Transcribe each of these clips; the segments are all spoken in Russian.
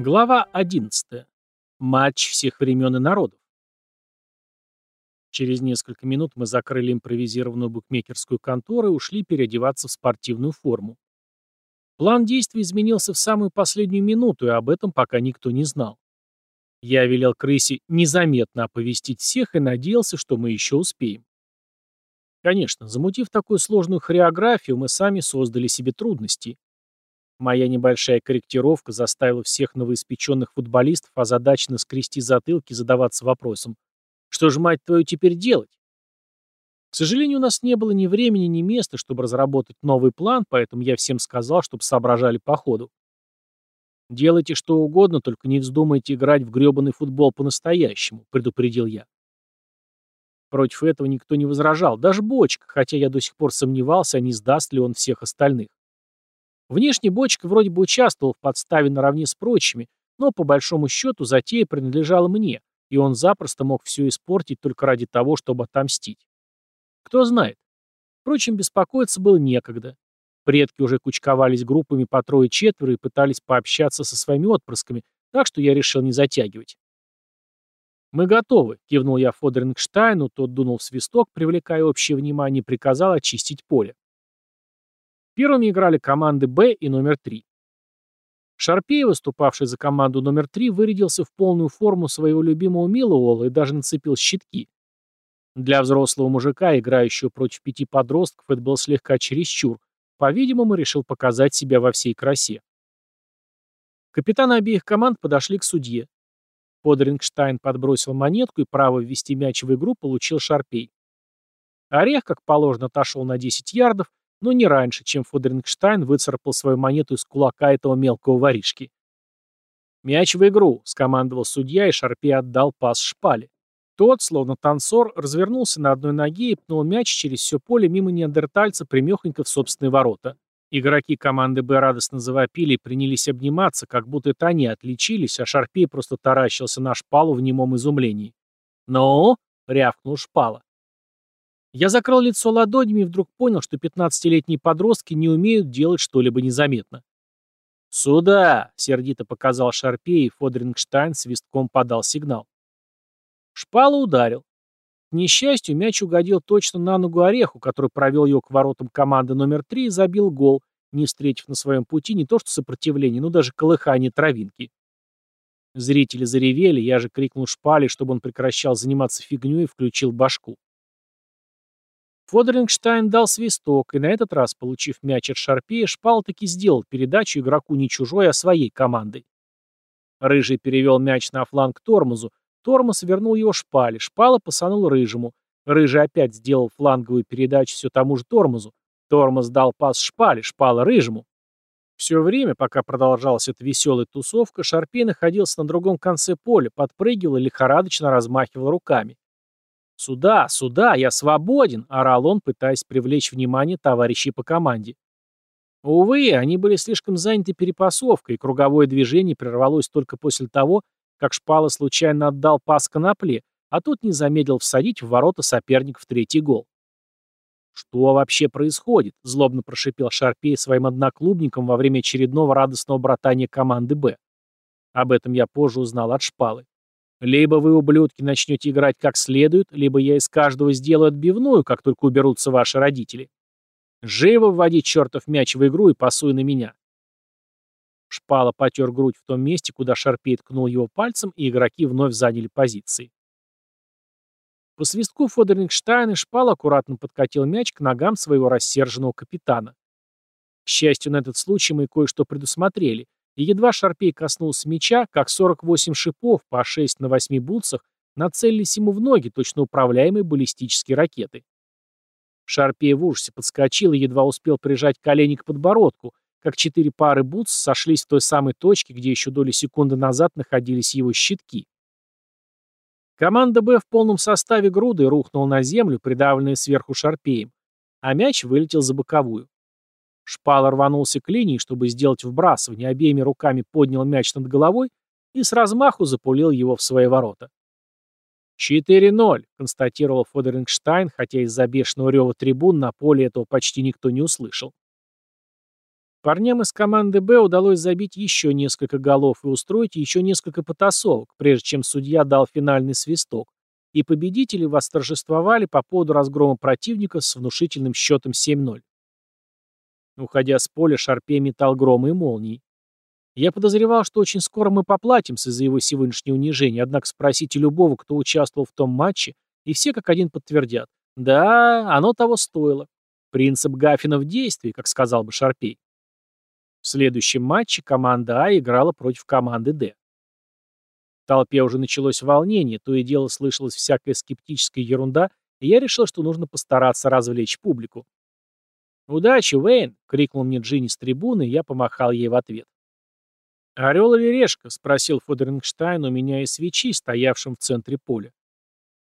Глава 11. Матч всех времен и народов. Через несколько минут мы закрыли импровизированную букмекерскую контору и ушли переодеваться в спортивную форму. План действий изменился в самую последнюю минуту, и об этом пока никто не знал. Я велел крысе незаметно оповестить всех и надеялся, что мы еще успеем. Конечно, замутив такую сложную хореографию, мы сами создали себе трудности. Моя небольшая корректировка заставила всех новоиспеченных футболистов озадаченно скрести затылки и задаваться вопросом, что же, мать твою, теперь делать? К сожалению, у нас не было ни времени, ни места, чтобы разработать новый план, поэтому я всем сказал, чтобы соображали по ходу. «Делайте что угодно, только не вздумайте играть в грёбаный футбол по-настоящему», — предупредил я. Против этого никто не возражал, даже Бочка, хотя я до сих пор сомневался, а не сдаст ли он всех остальных. Внешне Бочка вроде бы участвовал в подставе наравне с прочими, но по большому счету затея принадлежала мне, и он запросто мог все испортить только ради того, чтобы отомстить. Кто знает. Впрочем, беспокоиться было некогда. Предки уже кучковались группами по трое-четверо и пытались пообщаться со своими отпрысками, так что я решил не затягивать. «Мы готовы», — кивнул я Фодерингштайну, тот дунул в свисток, привлекая общее внимание, приказал очистить поле. Первыми играли команды «Б» и номер 3. Шарпей, выступавший за команду номер 3, вырядился в полную форму своего любимого Милуола и даже нацепил щитки. Для взрослого мужика, играющего против пяти подростков, это было слегка чересчур. По-видимому, решил показать себя во всей красе. Капитаны обеих команд подошли к судье. Подрингштайн подбросил монетку, и право ввести мяч в игру получил Шарпей. Орех, как положено, отошел на 10 ярдов, но не раньше, чем Фодерингштайн выцарапал свою монету из кулака этого мелкого воришки. «Мяч в игру», — скомандовал судья, и Шарпе отдал пас шпале. Тот, словно танцор, развернулся на одной ноге и пнул мяч через все поле мимо неандертальца примехонько в собственные ворота. Игроки команды «Б» радостно завопили и принялись обниматься, как будто это они отличились, а Шарпей просто таращился на шпалу в немом изумлении. «Ну?» — рявкнул шпала. Я закрыл лицо ладонями и вдруг понял, что 15-летние подростки не умеют делать что-либо незаметно. «Сюда!» — сердито показал Шарпей, и Фодрингштайн свистком подал сигнал. Шпала ударил. К несчастью, мяч угодил точно на ногу Ореху, который провел ее к воротам команды номер три и забил гол, не встретив на своем пути не то что сопротивление, но даже колыхание травинки. Зрители заревели, я же крикнул Шпале, чтобы он прекращал заниматься фигней и включил башку. Фодерингштайн дал свисток, и на этот раз, получив мяч от Шарпея, Шпал таки сделал передачу игроку не чужой, а своей командой. Рыжий перевел мяч на фланг Тормозу, Тормоз вернул его Шпале, Шпала посанул Рыжему. Рыжий опять сделал фланговую передачу все тому же Тормозу. Тормоз дал пас Шпале, Шпала Рыжему. Все время, пока продолжалась эта веселая тусовка, Шарпей находился на другом конце поля, подпрыгивал и лихорадочно размахивал руками. «Сюда, сюда, я свободен!» — орал он, пытаясь привлечь внимание товарищей по команде. Увы, они были слишком заняты перепасовкой, и круговое движение прервалось только после того, как Шпала случайно отдал пас Конопле, а тот не замедлил всадить в ворота соперников третий гол. «Что вообще происходит?» — злобно прошипел Шарпей своим одноклубникам во время очередного радостного братания команды «Б». Об этом я позже узнал от Шпалы. Либо вы, ублюдки, начнете играть как следует, либо я из каждого сделаю отбивную, как только уберутся ваши родители. Живо вводи чертов мяч в игру и пасуй на меня. Шпала потер грудь в том месте, куда Шарпей ткнул его пальцем, и игроки вновь заняли позиции. По свистку Фодерингштайн и Шпал аккуратно подкатил мяч к ногам своего рассерженного капитана. К счастью, на этот случай мы кое-что предусмотрели, и едва Шарпей коснулся меча, как 48 шипов по 6 на 8 бутсах нацелились ему в ноги точно управляемые баллистические ракеты. Шарпей в ужасе подскочил и едва успел прижать колени к подбородку, как четыре пары бутс сошлись в той самой точке, где еще доли секунды назад находились его щитки. Команда «Б» в полном составе груды рухнула на землю, придавленная сверху шарпеем, а мяч вылетел за боковую. Шпала рванулся к линии, чтобы сделать вбрасывание, обеими руками поднял мяч над головой и с размаху запулил его в свои ворота. «4-0», — констатировал Фодерингштайн, хотя из-за бешеного рева трибун на поле этого почти никто не услышал. Парням из команды «Б» удалось забить еще несколько голов и устроить еще несколько потасовок, прежде чем судья дал финальный свисток, и победители восторжествовали по поводу разгрома противника с внушительным счетом 7-0. Уходя с поля, Шарпе метал громы и молнии. Я подозревал, что очень скоро мы поплатимся за его сегодняшнее унижение, однако спросите любого, кто участвовал в том матче, и все как один подтвердят. Да, оно того стоило. Принцип Гаффина в действии, как сказал бы Шарпей. В следующем матче команда А играла против команды Д. В толпе уже началось волнение, то и дело слышалась всякая скептическая ерунда, и я решил, что нужно постараться развлечь публику. «Удачи, Уэйн!» — крикнул мне Джинни с трибуны, и я помахал ей в ответ. «Орел или решка?» — спросил Фодерингштайн у меня из свечи, стоявшим в центре поля.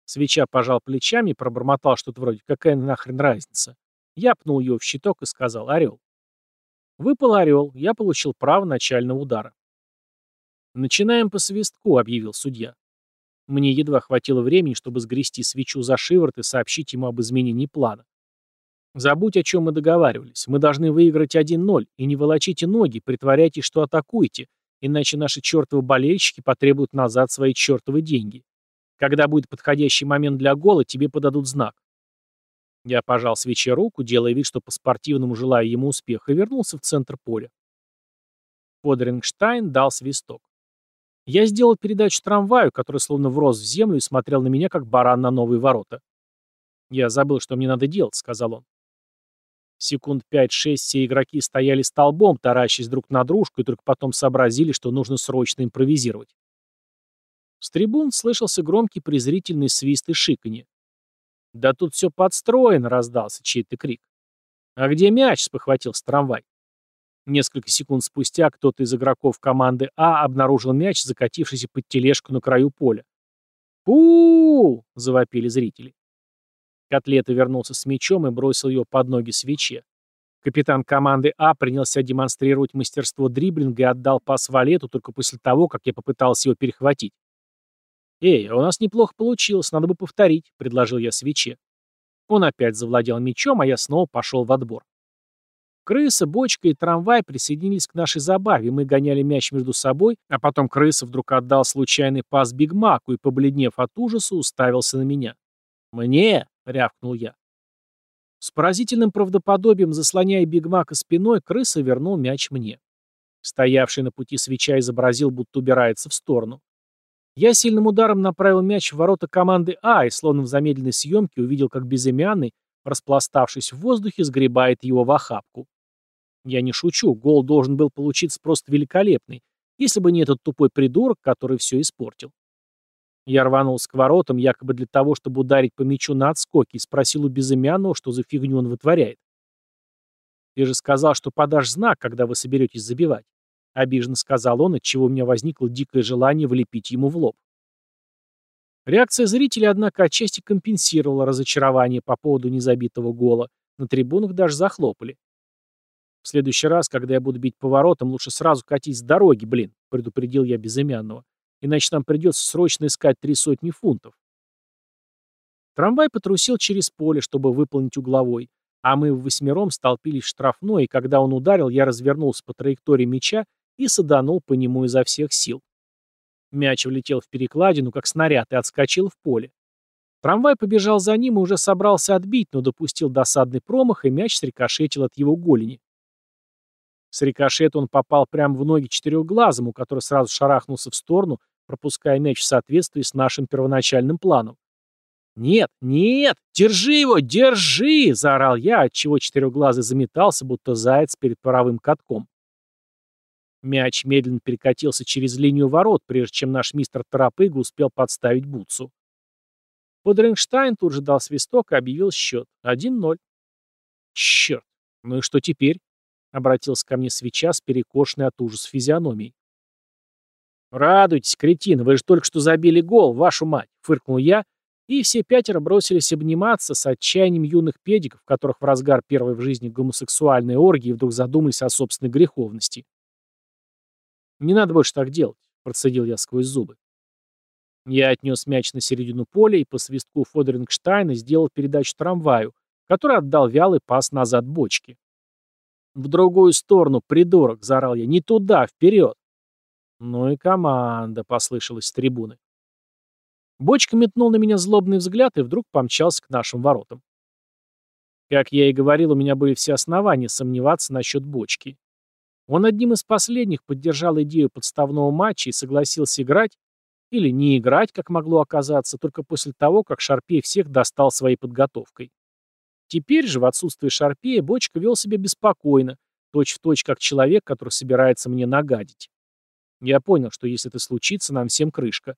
Свеча пожал плечами и пробормотал что-то вроде «какая нахрен разница?». Я пнул его в щиток и сказал «орел». Выпал орел, я получил право начального удара. «Начинаем по свистку», — объявил судья. Мне едва хватило времени, чтобы сгрести свечу за шиворот и сообщить ему об изменении плана. «Забудь, о чем мы договаривались. Мы должны выиграть 1-0, и не волочите ноги, притворяйтесь, что атакуете, иначе наши чертовы болельщики потребуют назад свои чертовы деньги. Когда будет подходящий момент для гола, тебе подадут знак. Я пожал свече руку, делая вид, что по-спортивному желаю ему успеха, и вернулся в центр поля. Подрингштайн дал свисток. Я сделал передачу трамваю, который словно врос в землю и смотрел на меня, как баран на новые ворота. «Я забыл, что мне надо делать», — сказал он. Секунд пять-шесть все игроки стояли столбом, таращась друг на дружку, и только потом сообразили, что нужно срочно импровизировать. С трибун слышался громкий презрительный свист и шиканье. «Да тут все подстроено!» — раздался чей-то крик. «А где мяч?» — спохватился трамвай. Несколько секунд спустя кто-то из игроков команды А обнаружил мяч, закатившийся под тележку на краю поля. у, -у, -у завопили зрители. Котлета вернулся с мячом и бросил его под ноги свече. Капитан команды А принялся демонстрировать мастерство дриблинга и отдал пас Валету только после того, как я попытался его перехватить. «Эй, а у нас неплохо получилось, надо бы повторить», — предложил я свече. Он опять завладел мячом, а я снова пошел в отбор. Крыса, бочка и трамвай присоединились к нашей забаве, мы гоняли мяч между собой, а потом крыса вдруг отдал случайный пас Биг Маку и, побледнев от ужаса, уставился на меня. «Мне!» — рявкнул я. С поразительным правдоподобием, заслоняя Биг Мака спиной, крыса вернул мяч мне. Стоявший на пути свеча изобразил, будто убирается в сторону. Я сильным ударом направил мяч в ворота команды А и, словно в замедленной съемке, увидел, как безымянный, распластавшись в воздухе, сгребает его в охапку. Я не шучу, гол должен был получиться просто великолепный, если бы не этот тупой придурок, который все испортил. Я рванулся к воротам, якобы для того, чтобы ударить по мячу на отскоке, и спросил у безымянного, что за фигню он вытворяет. «Ты же сказал, что подашь знак, когда вы соберетесь забивать». Обиженно сказал он, отчего у меня возникло дикое желание влепить ему в лоб. Реакция зрителей, однако, отчасти компенсировала разочарование по поводу незабитого гола. На трибунах даже захлопали. «В следующий раз, когда я буду бить поворотом, лучше сразу катить с дороги, блин», — предупредил я безымянного. «Иначе нам придется срочно искать три сотни фунтов». Трамвай потрусил через поле, чтобы выполнить угловой, а мы в восьмером столпились штрафной, и когда он ударил, я развернулся по траектории мяча и саданул по нему изо всех сил. Мяч влетел в перекладину, как снаряд, и отскочил в поле. Трамвай побежал за ним и уже собрался отбить, но допустил досадный промах, и мяч срикошетил от его голени. С рикошета он попал прямо в ноги четырехглазому, который сразу шарахнулся в сторону, пропуская мяч в соответствии с нашим первоначальным планом. «Нет, нет! Держи его! Держи!» — заорал я, отчего четырехглазый заметался, будто заяц перед паровым катком. Мяч медленно перекатился через линию ворот, прежде чем наш мистер Тарапыга успел подставить бутсу. Подрингштайн тут же дал свисток и объявил счет. 1-0. Черт, ну и что теперь? Обратился ко мне свеча с перекошенной от ужаса физиономией. «Радуйтесь, кретин, вы же только что забили гол, вашу мать!» — фыркнул я, и все пятеро бросились обниматься с отчаянием юных педиков, которых в разгар первой в жизни гомосексуальной оргии вдруг задумались о собственной греховности. «Не надо больше так делать», — процедил я сквозь зубы. Я отнес мяч на середину поля и по свистку Фодерингштайна сделал передачу трамваю, который отдал вялый пас назад бочке. «В другую сторону, придурок!» — заорал я. «Не туда, вперед!» «Ну и команда!» — послышалась с трибуны. Бочка метнул на меня злобный взгляд и вдруг помчался к нашим воротам. Как я и говорил, у меня были все основания сомневаться насчет бочки. Он одним из последних поддержал идею подставного матча и согласился играть, или не играть, как могло оказаться, только после того, как Шарпей всех достал своей подготовкой. Теперь же, в отсутствие Шарпея, Бочка вел себя беспокойно, точь-в-точь, точь, как человек, который собирается мне нагадить. Я понял, что если это случится, нам всем крышка.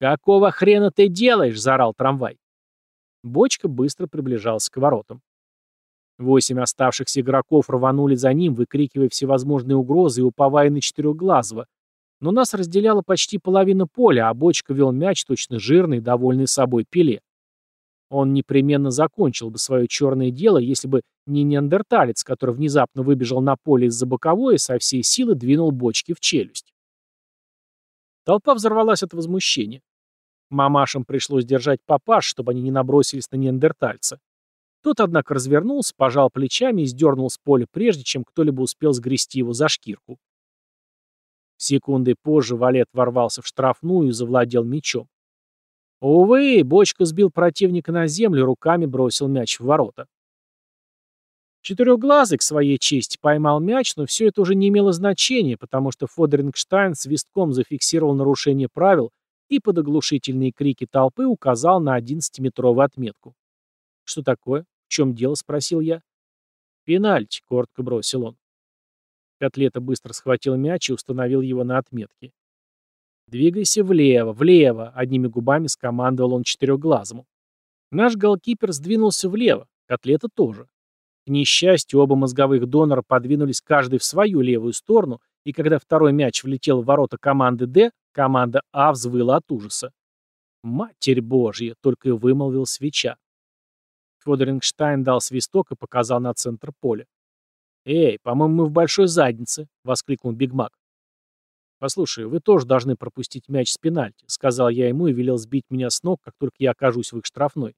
«Какого хрена ты делаешь?» — заорал трамвай. Бочка быстро приближался к воротам. Восемь оставшихся игроков рванули за ним, выкрикивая всевозможные угрозы и уповая на четырехглазого. Но нас разделяла почти половина поля, а Бочка вел мяч точно жирный, довольный собой пиле. Он непременно закончил бы свое черное дело, если бы не неандерталец, который внезапно выбежал на поле из-за боковой и со всей силы двинул Бочки в челюсть. Толпа взорвалась от возмущения. Мамашам пришлось держать папаш, чтобы они не набросились на неандертальца. Тот, однако, развернулся, пожал плечами и сдернул с поля, прежде чем кто-либо успел сгрести его за шкирку. Секунды позже Валет ворвался в штрафную и завладел мячом. Увы, Бочка сбил противника на землю руками бросил мяч в ворота. Четырехглазый, к своей чести, поймал мяч, но все это уже не имело значения, потому что Фодерингштайн свистком зафиксировал нарушение правил и под оглушительные крики толпы указал на 11-метровую отметку. «Что такое? В чем дело?» — спросил я. «Пенальти», — коротко бросил он. Котлета быстро схватил мяч и установил его на отметке. «Двигайся влево, влево», — одними губами скомандовал он четырехглазому. Наш голкипер сдвинулся влево, котлета тоже. К несчастью, оба мозговых донора подвинулись каждый в свою левую сторону, и когда второй мяч влетел в ворота команды «Д», команда «А» взвыла от ужаса. «Матерь Божья!» — только и вымолвил свеча. Фодорингштайн дал свисток и показал на центр поля. «Эй, по-моему, мы в большой заднице!» — воскликнул Биг Мак. «Послушай, вы тоже должны пропустить мяч с пенальти», — сказал я ему и велел сбить меня с ног, как только я окажусь в их штрафной.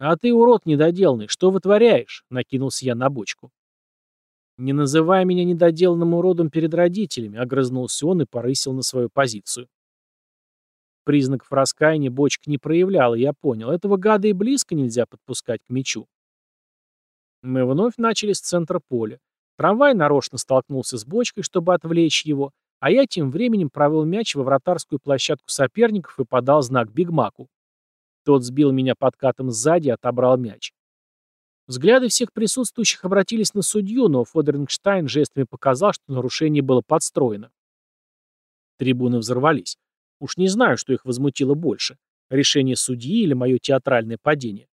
«А ты, урод недоделанный, что вытворяешь?» — накинулся я на бочку. «Не называй меня недоделанным уродом перед родителями», — огрызнулся он и порысил на свою позицию. Признаков раскаяния бочка не проявляла, я понял. Этого гада и близко нельзя подпускать к мячу. Мы вновь начали с центра поля. Трамвай нарочно столкнулся с бочкой, чтобы отвлечь его, а я тем временем провел мяч во вратарскую площадку соперников и подал знак Бигмаку. Тот сбил меня подкатом сзади и отобрал мяч. Взгляды всех присутствующих обратились на судью, но Фодерингштайн жестами показал, что нарушение было подстроено. Трибуны взорвались. Уж не знаю, что их возмутило больше. Решение судьи или мое театральное падение.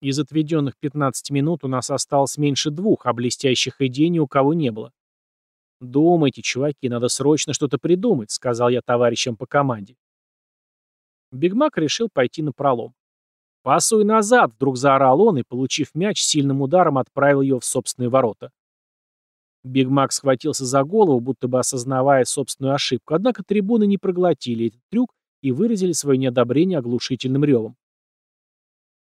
Из отведенных 15 минут у нас осталось меньше двух, а блестящих идей ни у кого не было. «Думайте, чуваки, надо срочно что-то придумать», — сказал я товарищам по команде. Бигмак решил пойти напролом. «Пасуй назад!» — вдруг заорал он и, получив мяч, сильным ударом отправил его в собственные ворота. Биг Мак схватился за голову, будто бы осознавая собственную ошибку, однако трибуны не проглотили этот трюк и выразили свое неодобрение оглушительным ревом.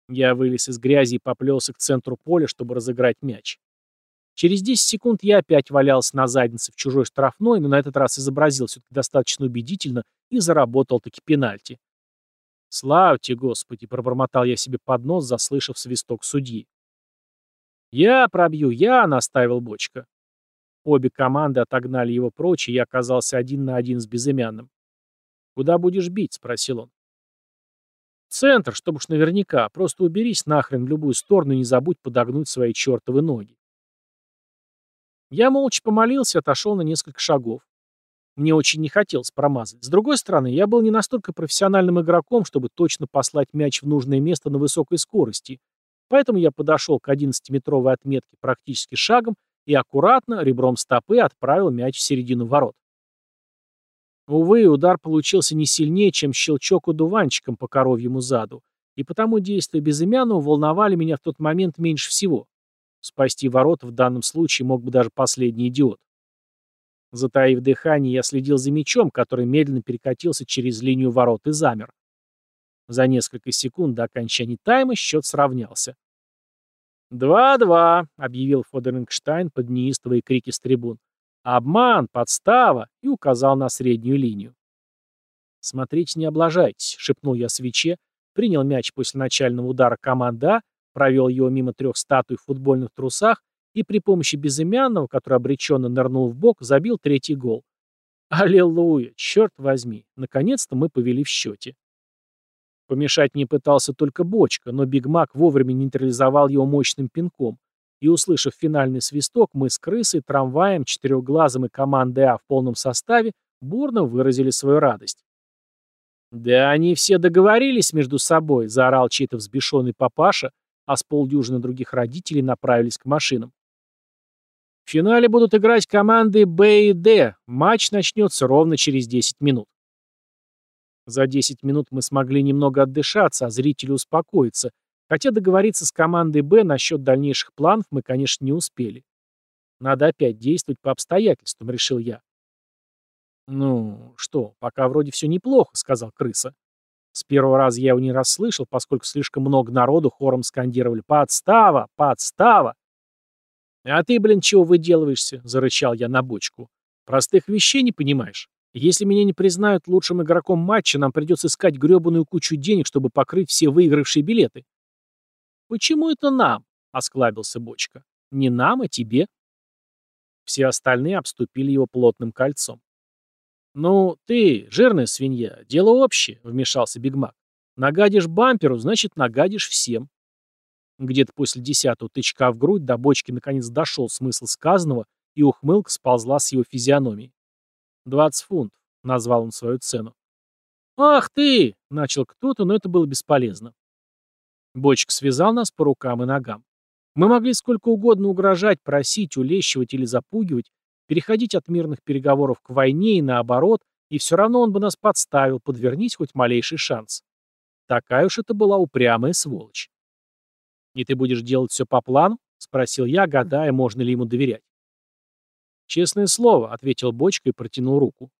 Я вылез из грязи и поплелся к центру поля, чтобы разыграть мяч. Через 10 секунд я опять валялся на заднице в чужой штрафной, но на этот раз изобразил все-таки достаточно убедительно и заработал таки пенальти. «Славьте, Господи!» — пробормотал я себе под нос, заслышав свисток судьи. «Я пробью, я!» — наставил бочка. Обе команды отогнали его прочь, и я оказался один на один с безымянным. «Куда будешь бить?» — спросил он. «Центр, чтобы уж наверняка. Просто уберись нахрен в любую сторону и не забудь подогнуть свои чертовы ноги». Я молча помолился и отошел на несколько шагов. Мне очень не хотелось промазать. С другой стороны, я был не настолько профессиональным игроком, чтобы точно послать мяч в нужное место на высокой скорости. Поэтому я подошел к 11-метровой отметке практически шагом и аккуратно, ребром стопы, отправил мяч в середину ворот. Увы, удар получился не сильнее, чем щелчок удуванчиком по коровьему заду, и потому действия безымянного волновали меня в тот момент меньше всего. Спасти ворот в данном случае мог бы даже последний идиот. Затаив дыхание, я следил за мячом, который медленно перекатился через линию ворот и замер. За несколько секунд до окончания тайма счет сравнялся. «Два-два», — объявил Фодерингштайн под неистовые крики с трибун. «Обман, подстава!» и указал на среднюю линию. «Смотрите, не облажайтесь», — шепнул я свече, принял мяч после начального удара команды А, провел его мимо трех статуй в футбольных трусах и при помощи безымянного, который обреченно нырнул в бок, забил третий гол. Аллилуйя, черт возьми, наконец-то мы повели в счете. Помешать мне пытался только бочка, но Биг Мак вовремя нейтрализовал его мощным пинком, и, услышав финальный свисток, мы с крысой, трамваем, четырехглазом и командой А в полном составе бурно выразили свою радость. «Да они все договорились между собой», — заорал чей-то взбешенный папаша, а с полдюжины других родителей направились к машинам. В финале будут играть команды Б и Д. Матч начнется ровно через 10 минут. За 10 минут мы смогли немного отдышаться, а зрители успокоиться, хотя договориться с командой Б насчет дальнейших планов мы, конечно, не успели. Надо опять действовать по обстоятельствам, решил я. «Ну, что, пока вроде все неплохо», — сказал крыса. С первого раза я его не расслышал, поскольку слишком много народу хором скандировали «Подстава! Подстава!» «А ты, блин, чего выделываешься?» — зарычал я на бочку. «Простых вещей не понимаешь? Если меня не признают лучшим игроком матча, нам придется искать гребаную кучу денег, чтобы покрыть все выигравшие билеты». «Почему это нам?» — осклабился бочка. «Не нам, а тебе». Все остальные обступили его плотным кольцом. «Ну, ты, жирная свинья, дело общее», — вмешался Бигмак. «Нагадишь бамперу, значит, нагадишь всем. Где-то после десятого тычка в грудь до бочки наконец дошел смысл сказанного, и ухмылка сползла с его физиономии. «Двадцать фунтов», — назвал он свою цену. «Ах ты!» — начал кто-то, но это было бесполезно. Бочка связал нас по рукам и ногам. Мы могли сколько угодно угрожать, просить, улещивать или запугивать, переходить от мирных переговоров к войне и наоборот, и все равно он бы нас подставил, подвернись хоть малейший шанс. Такая уж это была упрямая сволочь. «И ты будешь делать все по плану?» — спросил я, гадая, можно ли ему доверять. «Честное слово», — ответил Бочка и протянул руку.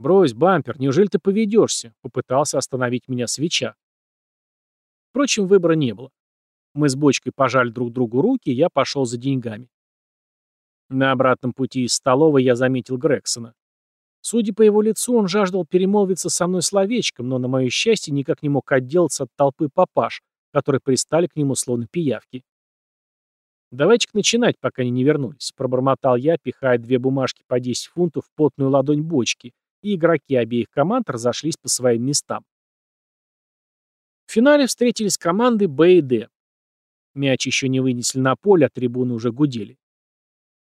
«Брось, бампер, неужели ты поведешься?» — попытался остановить меня свеча. Впрочем, выбора не было. Мы с Бочкой пожали друг другу руки, и я пошел за деньгами. На обратном пути из столовой я заметил Грексона. Судя по его лицу, он жаждал перемолвиться со мной словечком, но, на мое счастье, никак не мог отделаться от толпы папаш, которые пристали к нему словно пиявки. «Давайте-ка начинать, пока они не вернулись», — пробормотал я, пихая две бумажки по 10 фунтов в потную ладонь бочки, и игроки обеих команд разошлись по своим местам. В финале встретились команды Б и Д. Мяч еще не вынесли на поле, а трибуны уже гудели.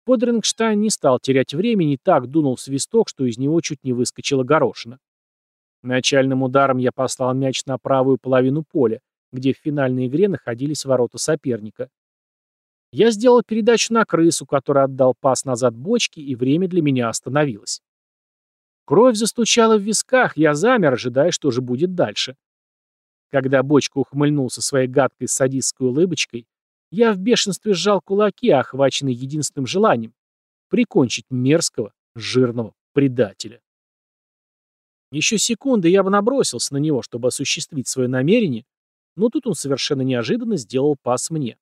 Подрингштайн не стал терять времени и так дунул в свисток, что из него чуть не выскочила горошина. Начальным ударом я послал мяч на правую половину поля, где в финальной игре находились ворота соперника. Я сделал передачу на крысу, который отдал пас назад бочке, и время для меня остановилось. Кровь застучала в висках, я замер, ожидая, что же будет дальше. Когда бочка ухмыльнулся своей гадкой садистской улыбочкой, я в бешенстве сжал кулаки, охваченный единственным желанием — прикончить мерзкого, жирного предателя. Еще секунды я бы набросился на него, чтобы осуществить свое намерение, но тут он совершенно неожиданно сделал пас мне.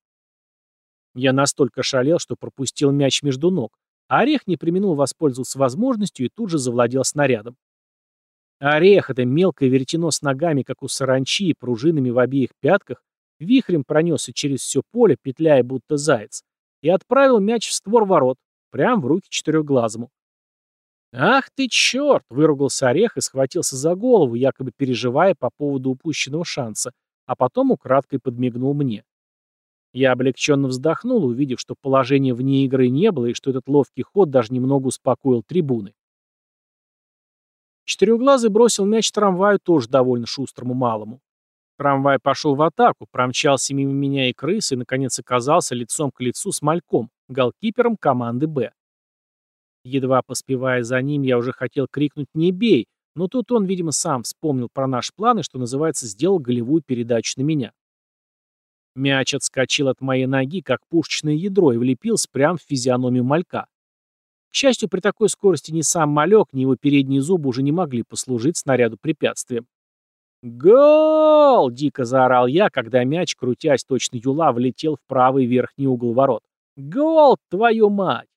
Я настолько шалел, что пропустил мяч между ног, а Орех не применил воспользоваться возможностью и тут же завладел снарядом. Орех — это мелкое веретено с ногами, как у саранчи, и пружинами в обеих пятках, вихрем пронесся через все поле, петляя будто заяц, и отправил мяч в створ ворот, прямо в руки четырехглазому. «Ах ты черт!» — выругался Орех и схватился за голову, якобы переживая по поводу упущенного шанса, а потом украдкой подмигнул мне. Я облегченно вздохнул, увидев, что положения вне игры не было и что этот ловкий ход даже немного успокоил трибуны. Четырехглазый бросил мяч трамваю тоже довольно шустрому малому. Трамвай пошел в атаку, промчался мимо меня и крысы и, наконец, оказался лицом к лицу с Мальком, голкипером команды «Б». Едва поспевая за ним, я уже хотел крикнуть «Не бей!», но тут он, видимо, сам вспомнил про наш план и, что называется, сделал голевую передачу на меня. Мяч отскочил от моей ноги, как пушечное ядро, и влепился прямо в физиономию малька. К счастью, при такой скорости ни сам малек, ни его передние зубы уже не могли послужить снаряду препятствием. «Гол!» — дико заорал я, когда мяч, крутясь точно юла, влетел в правый верхний угол ворот. «Гол, твою мать!»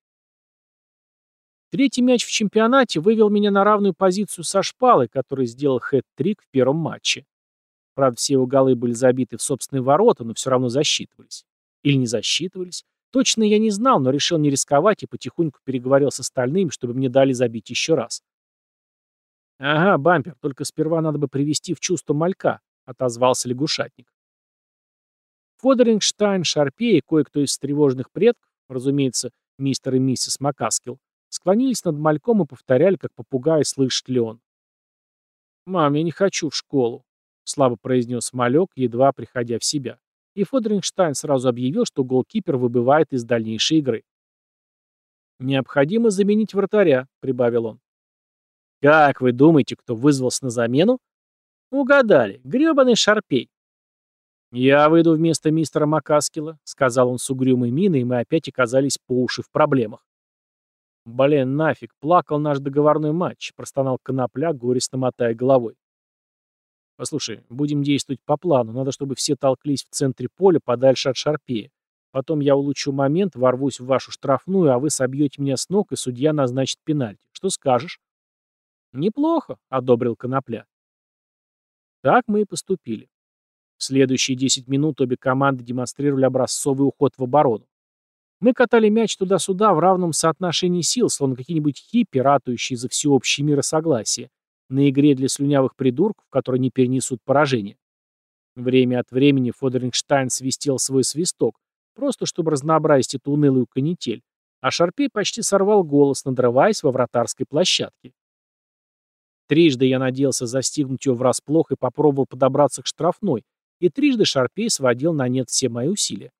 Третий мяч в чемпионате вывел меня на равную позицию со Шпалой, который сделал хэт-трик в первом матче. Правда, все его голы были забиты в собственные ворота, но все равно засчитывались. Или не засчитывались. Точно я не знал, но решил не рисковать и потихоньку переговорил с остальными, чтобы мне дали забить еще раз. «Ага, бампер, только сперва надо бы привести в чувство малька», — отозвался лягушатник. Фодерингштайн, Шарпе и кое-кто из встревоженных предков, разумеется, мистер и миссис Макаскил, склонились над мальком и повторяли, как попугай, слышит ли он. «Мам, я не хочу в школу», — слабо произнес малек, едва приходя в себя. И Фодерингштайн сразу объявил, что голкипер выбывает из дальнейшей игры. «Необходимо заменить вратаря», — прибавил он. Как вы думаете, кто вызвался на замену? Угадали. грёбаный Шарпей. «Я выйду вместо мистера Макаскила», — сказал он с угрюмой миной, и мы опять оказались по уши в проблемах. «Блин, нафиг, плакал наш договорной матч», — простонал Конопля, горестно мотая головой. «Послушай, будем действовать по плану. Надо, чтобы все толклись в центре поля, подальше от Шарпея. Потом я улучшу момент, ворвусь в вашу штрафную, а вы собьете меня с ног, и судья назначит пенальти. Что скажешь?» «Неплохо», — одобрил Конопля. Так мы и поступили. В следующие 10 минут обе команды демонстрировали образцовый уход в оборону. Мы катали мяч туда-сюда в равном соотношении сил, словно какие-нибудь хиппи, ратующие за всеобщее миросогласие, на игре для слюнявых придурков, которые не перенесут поражения. Время от времени Фодерингштайн свистел свой свисток, просто чтобы разнообразить эту унылую канитель, а Шарпей почти сорвал голос, надрываясь во вратарской площадке. Трижды я надеялся застигнуть ее врасплох и попробовал подобраться к штрафной, и трижды Шарпей сводил на нет все мои усилия.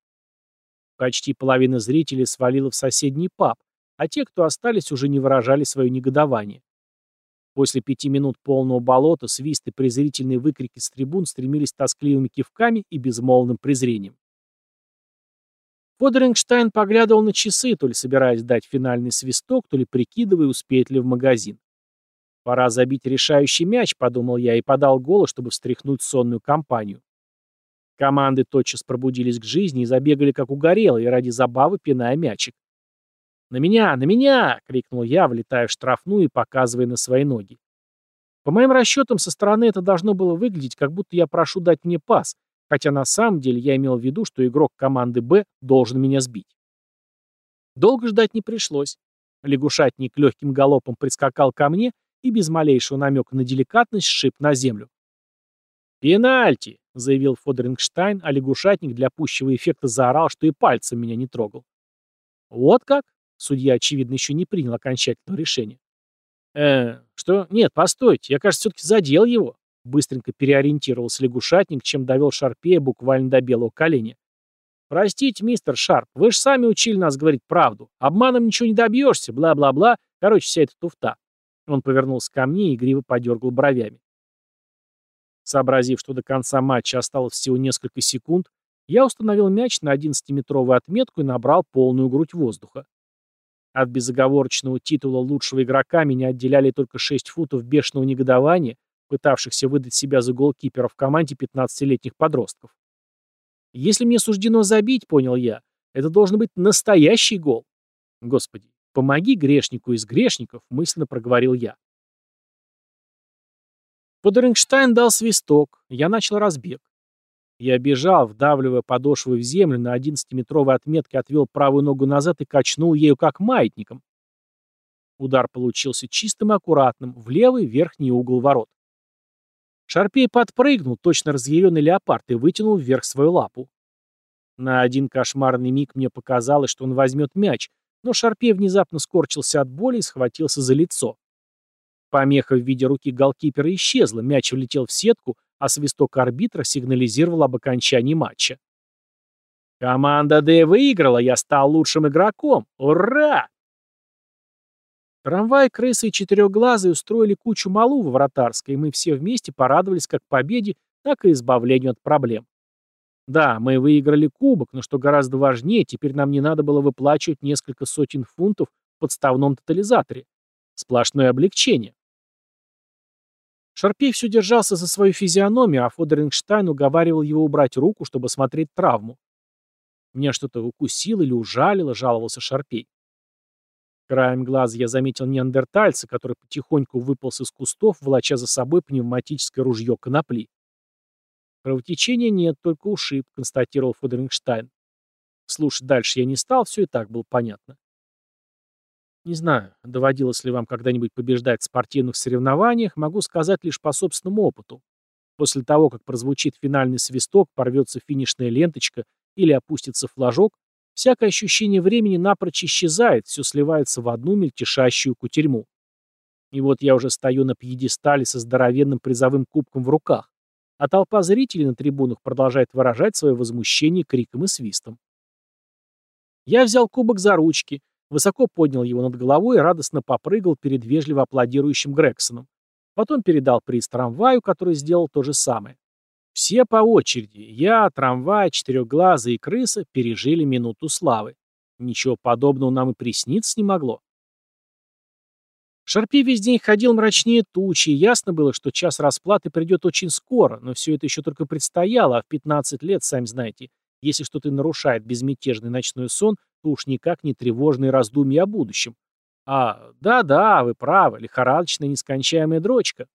Почти половина зрителей свалила в соседний паб, а те, кто остались, уже не выражали свое негодование. После пяти минут полного болота свист и презрительные выкрики с трибун стремились тоскливыми кивками и безмолвным презрением. Фодерингштайн поглядывал на часы, то ли собираясь дать финальный свисток, то ли прикидывая, успеет ли в магазин. Пора забить решающий мяч, подумал я и подал голос, чтобы встряхнуть сонную компанию. Команды тотчас пробудились к жизни и забегали как угорелые, ради забавы пиная мячик. «На меня! На меня!» — крикнул я, влетая в штрафную и показывая на свои ноги. По моим расчетам, со стороны это должно было выглядеть, как будто я прошу дать мне пас, хотя на самом деле я имел в виду, что игрок команды «Б» должен меня сбить. Долго ждать не пришлось. Лягушатник легким галопом прискакал ко мне и без малейшего намека на деликатность сшиб на землю. «Пенальти!» — заявил Фодерингштайн, а лягушатник для пущего эффекта заорал, что и пальцем меня не трогал. «Вот как?» — судья, очевидно, еще не принял окончательного решения. «Э, что? Нет, постойте, я, кажется, все-таки задел его». Быстренько переориентировался лягушатник, чем довел Шарпея буквально до белого коленя. «Простите, мистер Шарп, вы же сами учили нас говорить правду. Обманом ничего не добьешься, бла-бла-бла. Короче, вся эта туфта. Он повернулся ко мне и игриво подергал бровями. Сообразив, что до конца матча осталось всего несколько секунд, я установил мяч на 11-метровую отметку и набрал полную грудь воздуха. От безоговорочного титула лучшего игрока меня отделяли только 6 футов бешеного негодования, пытавшихся выдать себя за голкипера в команде 15-летних подростков. Если мне суждено забить, понял я, это должен быть настоящий гол. Господи, «Помоги грешнику из грешников», — мысленно проговорил я. Подерингштайн дал свисток, я начал разбег. Я бежал, вдавливая подошвы в землю, на 11-метровой отметке отвел правую ногу назад и качнул ею как маятником. Удар получился чистым и аккуратным, в левый верхний угол ворот. Шарпей подпрыгнул, точно разъяренный леопард, и вытянул вверх свою лапу. На один кошмарный миг мне показалось, что он возьмет мяч, но Шарпей внезапно скорчился от боли и схватился за лицо. Помеха в виде руки голкипера исчезла, мяч влетел в сетку, а свисток арбитра сигнализировал об окончании матча. «Команда «Д» выиграла, я стал лучшим игроком! Ура!» Трамвай, крысы и четырехглазые устроили кучу малу в вратарской, и мы все вместе порадовались как победе, так и избавлению от проблем. Да, мы выиграли кубок, но что гораздо важнее, теперь нам не надо было выплачивать несколько сотен фунтов в подставном тотализаторе. Сплошное облегчение. Шарпей все держался за свою физиономию, а Фодерингштайн уговаривал его убрать руку, чтобы смотреть травму. «Меня что-то укусило или ужалило», — жаловался Шарпей. Краем глаза я заметил неандертальца, который потихоньку выполз из кустов, волоча за собой пневматическое ружье конопли. «Кровотечения нет, только ушиб», — констатировал Фодерингштайн. Слушать дальше я не стал, все и так было понятно. Не знаю, доводилось ли вам когда-нибудь побеждать в спортивных соревнованиях, могу сказать лишь по собственному опыту. После того, как прозвучит финальный свисток, порвется финишная ленточка или опустится флажок, всякое ощущение времени напрочь исчезает, все сливается в одну мельтешащую кутерьму. И вот я уже стою на пьедестале со здоровенным призовым кубком в руках, а толпа зрителей на трибунах продолжает выражать свое возмущение криком и свистом. Я взял кубок за ручки, высоко поднял его над головой и радостно попрыгал перед вежливо аплодирующим Грексоном. Потом передал приз трамваю, который сделал то же самое. Все по очереди, я, трамвай, четырехглазый и крыса, пережили минуту славы. Ничего подобного нам и присниться не могло. Шарпи весь день ходил мрачнее тучи, и ясно было, что час расплаты придет очень скоро, но все это еще только предстояло, а в 15 лет, сами знаете, если что-то нарушает безмятежный ночной сон, то уж никак не тревожные раздумья о будущем. А, да-да, вы правы, лихорадочная нескончаемая дрочка.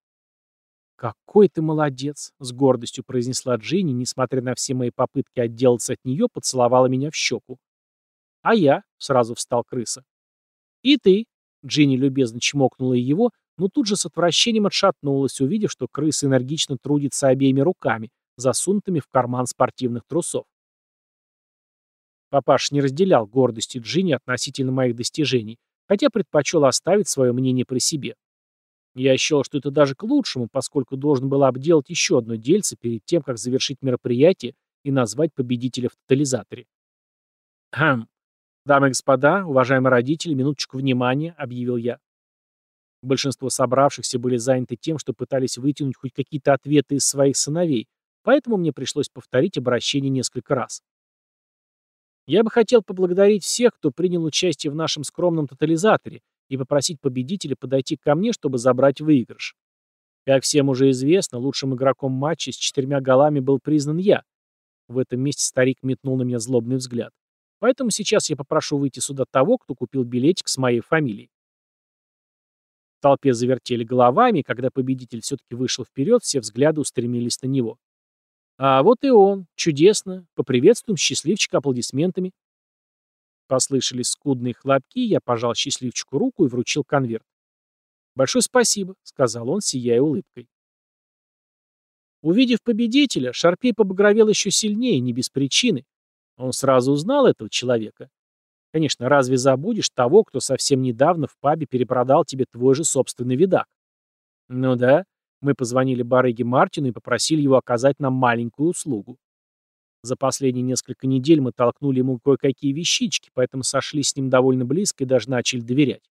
«Какой ты молодец!» — с гордостью произнесла Джинни, несмотря на все мои попытки отделаться от нее, поцеловала меня в щеку. «А я?» — сразу встал крыса. «И ты?» — Джинни любезно чмокнула его, но тут же с отвращением отшатнулась, увидев, что крыса энергично трудится обеими руками, засунутыми в карман спортивных трусов. Папаш не разделял гордости Джинни относительно моих достижений, хотя предпочел оставить свое мнение при себе. Я счел, что это даже к лучшему, поскольку должен был обделать еще одно дельце перед тем, как завершить мероприятие и назвать победителя в тотализаторе. «Хм. Дамы и господа, уважаемые родители, минуточку внимания», — объявил я. Большинство собравшихся были заняты тем, что пытались вытянуть хоть какие-то ответы из своих сыновей, поэтому мне пришлось повторить обращение несколько раз. Я бы хотел поблагодарить всех, кто принял участие в нашем скромном тотализаторе, и попросить победителя подойти ко мне, чтобы забрать выигрыш. Как всем уже известно, лучшим игроком матча с четырьмя голами был признан я. В этом месте старик метнул на меня злобный взгляд. Поэтому сейчас я попрошу выйти сюда того, кто купил билетик с моей фамилией. В толпе завертели головами, и когда победитель все-таки вышел вперед, все взгляды устремились на него. А вот и он. Чудесно. Поприветствуем счастливчика аплодисментами. Послышались скудные хлопки, я пожал счастливчику руку и вручил конверт. «Большое спасибо», — сказал он, сияя улыбкой. Увидев победителя, Шарпей побагровел еще сильнее, не без причины. Он сразу узнал этого человека. Конечно, разве забудешь того, кто совсем недавно в пабе перепродал тебе твой же собственный видак? Ну да, мы позвонили барыге Мартину и попросили его оказать нам маленькую услугу. За последние несколько недель мы толкнули ему кое-какие вещички, поэтому сошли с ним довольно близко и даже начали доверять.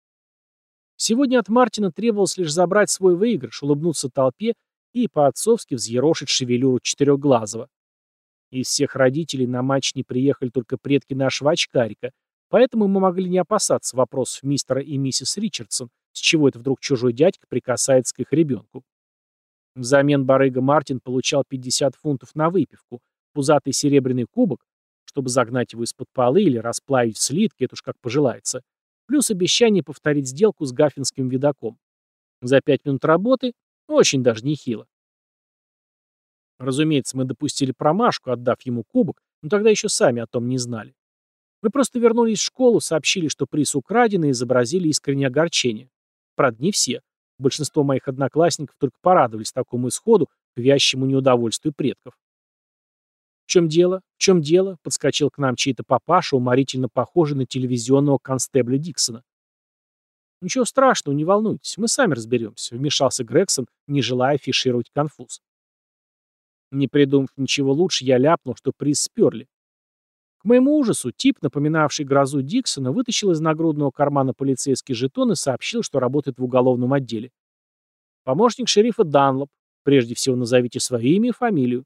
Сегодня от Мартина требовалось лишь забрать свой выигрыш, улыбнуться толпе и по-отцовски взъерошить шевелюру четырехглазого. Из всех родителей на матч не приехали только предки нашего очкарика, поэтому мы могли не опасаться вопросов мистера и миссис Ричардсон, с чего это вдруг чужой дядька прикасается к их ребенку. Взамен барыга Мартин получал 50 фунтов на выпивку, пузатый серебряный кубок, чтобы загнать его из-под полы или расплавить в слитки, это уж как пожелается, плюс обещание повторить сделку с гаффинским видаком. За пять минут работы очень даже нехило. Разумеется, мы допустили промашку, отдав ему кубок, но тогда еще сами о том не знали. Мы просто вернулись в школу, сообщили, что приз украден, и изобразили искреннее огорчение. Правда, не все. Большинство моих одноклассников только порадовались такому исходу к вящему неудовольствию предков. «В чем дело? В чем дело?» — подскочил к нам чей-то папаша, уморительно похожий на телевизионного констебля Диксона. «Ничего страшного, не волнуйтесь, мы сами разберемся», — вмешался Грегсон, не желая афишировать конфуз. Не придумав ничего лучше, я ляпнул, что приз сперли. К моему ужасу, тип, напоминавший грозу Диксона, вытащил из нагрудного кармана полицейский жетон и сообщил, что работает в уголовном отделе. Помощник шерифа Данлоп. Прежде всего назовите свое имя и фамилию.